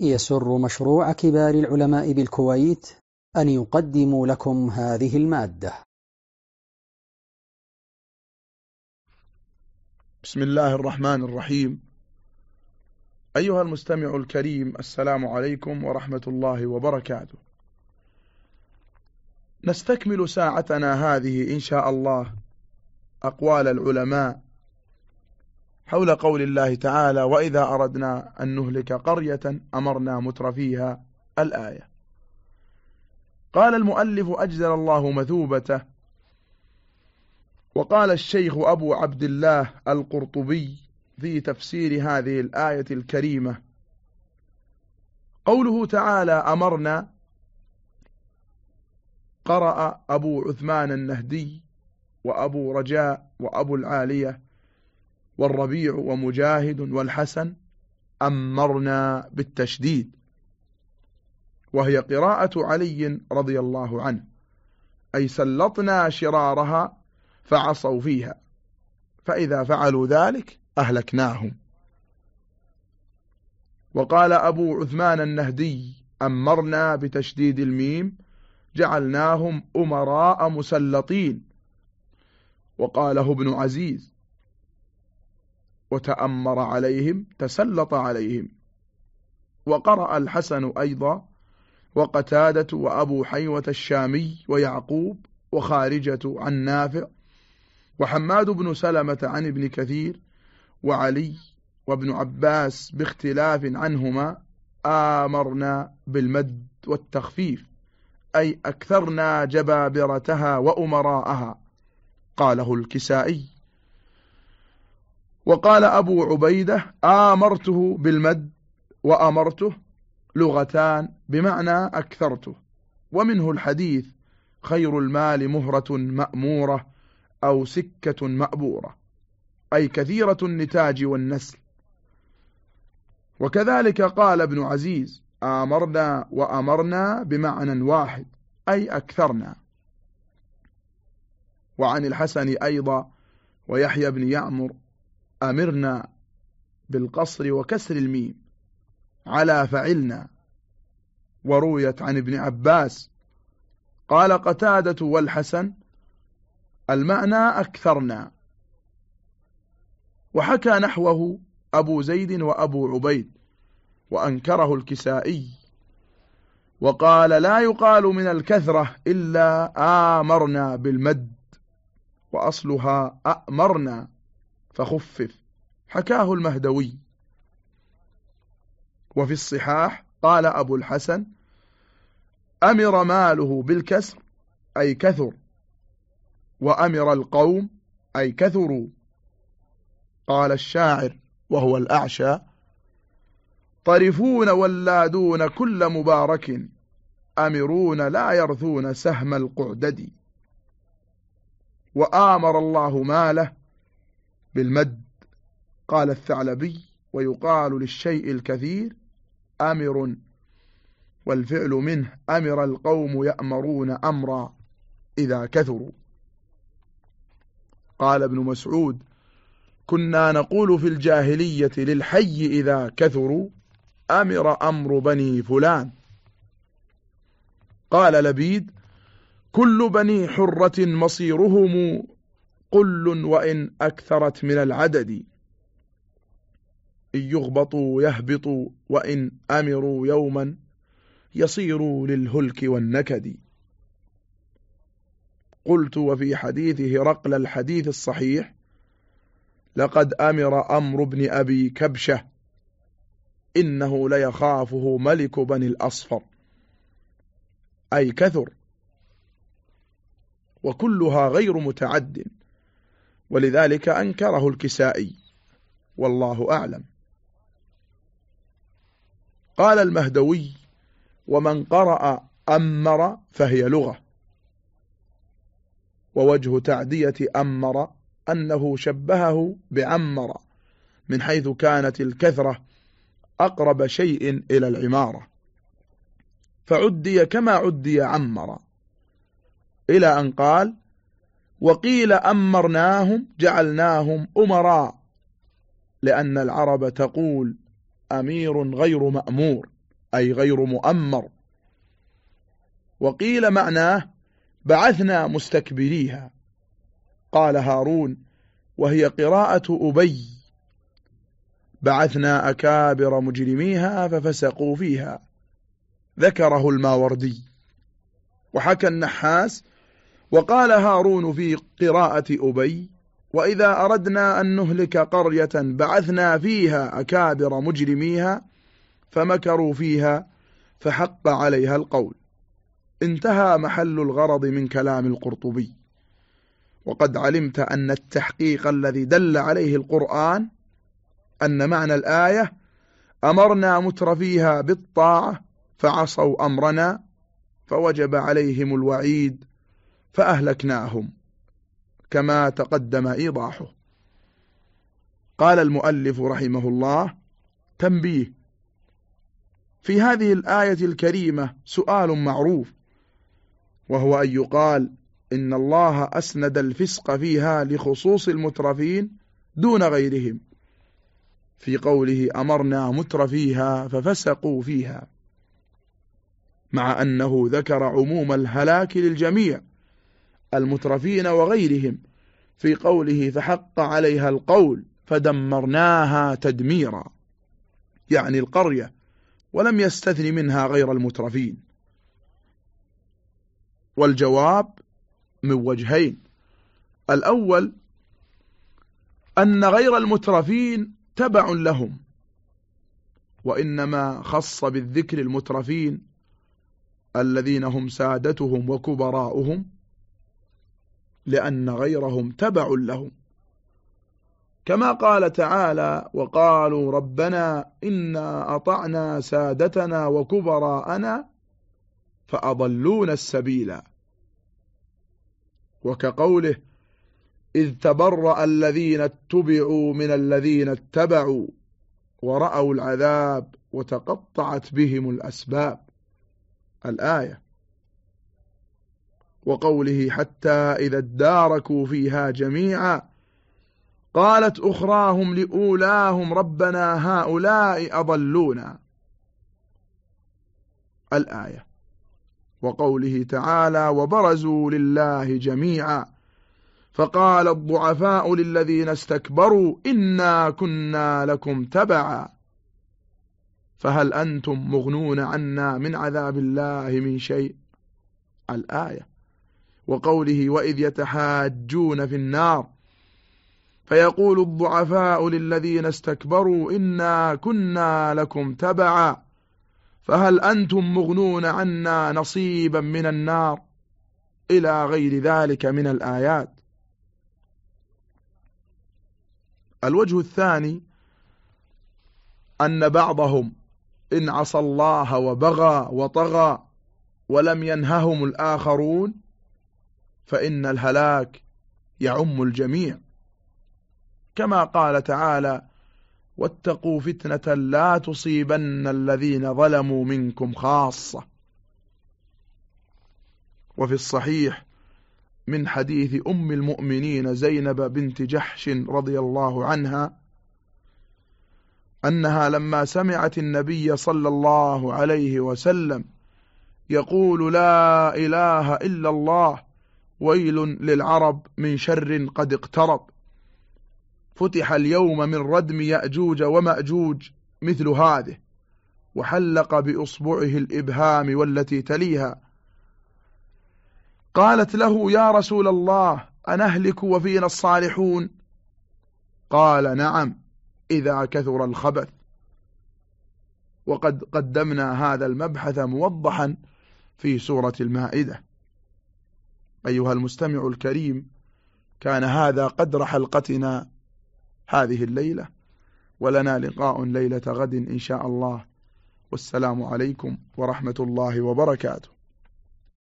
يسر مشروع كبار العلماء بالكويت أن يقدم لكم هذه المادة. بسم الله الرحمن الرحيم. أيها المستمع الكريم السلام عليكم ورحمة الله وبركاته. نستكمل ساعتنا هذه إن شاء الله أقوال العلماء حول قول الله تعالى وإذا أردنا أن نهلك قرية أمرنا متر فيها الآية. قال المؤلف أجزل الله مثوبته. وقال الشيخ أبو عبد الله القرطبي في تفسير هذه الآية الكريمة قوله تعالى أمرنا قرأ أبو عثمان النهدي وأبو رجاء وأبو العالية والربيع ومجاهد والحسن أمرنا بالتشديد. وهي قراءة علي رضي الله عنه. أي سلطنا شرارها فعصوا فيها. فإذا فعلوا ذلك أهلكناهم. وقال أبو عثمان النهدي أمرنا بتشديد الميم جعلناهم أمراء مسلطين. وقاله ابن عزيز وتأمر عليهم تسلط عليهم. وقرأ الحسن أيضا وقتادة وأبو حيوة الشامي ويعقوب وخارجة عن نافع وحماد بن سلمة عن ابن كثير وعلي وابن عباس باختلاف عنهما آمرنا بالمد والتخفيف أي أكثرنا جبابرتها وأمراءها قاله الكسائي. وقال أبو عبيدة آمرته بالمد وأمرته لغتان بمعنى أكثرته. ومنه الحديث خير المال مهرة مأمورة أو سكة مأبورة أي كثيرة النتاج والنسل. وكذلك قال ابن عزيز آمرنا وأمرنا بمعنى واحد أي أكثرنا. وعن الحسن أيضا ويحيى بن يعمر أمرنا بالقصر وكسر الميم على فعلنا. ورويت عن ابن عباس قال قتادة والحسن المعنى أكثرنا. وحكى نحوه أبو زيد وأبو عبيد وأنكره الكسائي. وقال لا يقال من الكثرة إلا آمرنا بالمد وأصلها أأمرنا. فخفف. حكاه المهدوي. وفي الصحاح قال أبو الحسن أمر ماله بالكسر أي كثر. وأمر القوم أي كثروا. قال الشاعر وهو الأعشى طرفون ولادون كل مبارك أمرون لا يرثون سهم القعدد. وآمر الله ماله بالمد. قال الثعلبي ويقال للشيء الكثير أمر والفعل منه أمر القوم يأمرون أمرا إذا كثروا. قال ابن مسعود كنا نقول في الجاهلية للحي إذا كثروا أمر أمر بني فلان. قال لبيد كل بني حرة مصيرهم قل وإن أكثرت من العدد. إن يغبطوا يهبطوا وإن أمروا يوما يصيروا للهلك والنكد. قلت وفي حديث هرقل الحديث الصحيح لقد أمر أمر بن أبي كبشة إنه ليخافه ملك بني الأصفر. أي كثر. وكلها غير متعد. ولذلك أنكره الكسائي. والله أعلم. قال المهدوي ومن قرأ أمر فهي لغة. ووجه تعدية أمر أنه شبهه بعمر من حيث كانت الكثرة أقرب شيء إلى العمارة. فعدي كما عدي عمر. إلى أن قال وقيل أمرناهم جعلناهم أمراء لأن العرب تقول أمير غير مأمور أي غير مؤمر. وقيل معناه بعثنا مستكبريها. قال هارون وهي قراءة أبي. بعثنا أكابر مجرميها ففسقوا فيها. ذكره الماوردي. وحكى النحاس وقال هارون في قراءة أبي وإذا أردنا أن نهلك قرية بعثنا فيها أكابر مجرميها فمكروا فيها فحق عليها القول. انتهى محل الغرض من كلام القرطبي. وقد علمت أن التحقيق الذي دل عليه القرآن أن معنى الآية أمرنا مترفيها بالطاعة فعصوا أمرنا فوجب عليهم الوعيد فأهلكناهم كما تقدم إيضاحه. قال المؤلف رحمه الله تنبيه. في هذه الآية الكريمة سؤال معروف وهو أن يقال إن الله أسند الفسق فيها لخصوص المترفين دون غيرهم. في قوله أمرنا مترفيها ففسقوا فيها مع أنه ذكر عموم الهلاك للجميع. المترفين وغيرهم في قوله فحق عليها القول فدمرناها تدميرا. يعني القرية ولم يستثن منها غير المترفين. والجواب من وجهين. الأول أن غير المترفين تبع لهم وإنما خص بالذكر المترفين الذين هم سادتهم وكبراؤهم لأن غيرهم تبع لهم. كما قال تعالى وقالوا ربنا إنا أطعنا سادتنا وكبراءنا فأضلون السبيلا وكقوله إذ تبرأ الذين اتبعوا من الذين اتبعوا ورأوا العذاب وتقطعت بهم الأسباب. الآية وقوله حتى إذا اداركوا فيها جميعا قالت أخراهم لأولاهم ربنا هؤلاء أضلونا. الآية. وقوله تعالى وبرزوا لله جميعا. فقال الضعفاء للذين استكبروا إنا كنا لكم تبعا. فهل أنتم مغنون عنا من عذاب الله من شيء؟ الآية. وقوله وإذ يتحاجون في النار فيقول الضعفاء للذين استكبروا إنا كنا لكم تبعا فهل أنتم مغنون عنا نصيبا من النار إلى غير ذلك من الآيات؟ الوجه الثاني أن بعضهم إن عصى الله وبغى وطغى ولم ينههم الآخرون فإن الهلاك يعم الجميع. كما قال تعالى واتقوا فتنة لا تصيبن الذين ظلموا منكم خاصة. وفي الصحيح من حديث أم المؤمنين زينب بنت جحش رضي الله عنها أنها لما سمعت النبي صلى الله عليه وسلم يقول لا إله إلا الله ويل للعرب من شر قد اقترب. فتح اليوم من ردم يأجوج ومأجوج مثل هذه وحلق بإصبعه الإبهام والتي تليها. قالت له يا رسول الله أنهلك وفينا الصالحون؟ قال نعم إذا كثر الخبث. وقد قدمنا هذا المبحث موضحا في سورة المائدة. أيها المستمع الكريم كان هذا قدر حلقتنا هذه الليلة ولنا لقاء ليلة غد إن شاء الله. والسلام عليكم ورحمة الله وبركاته.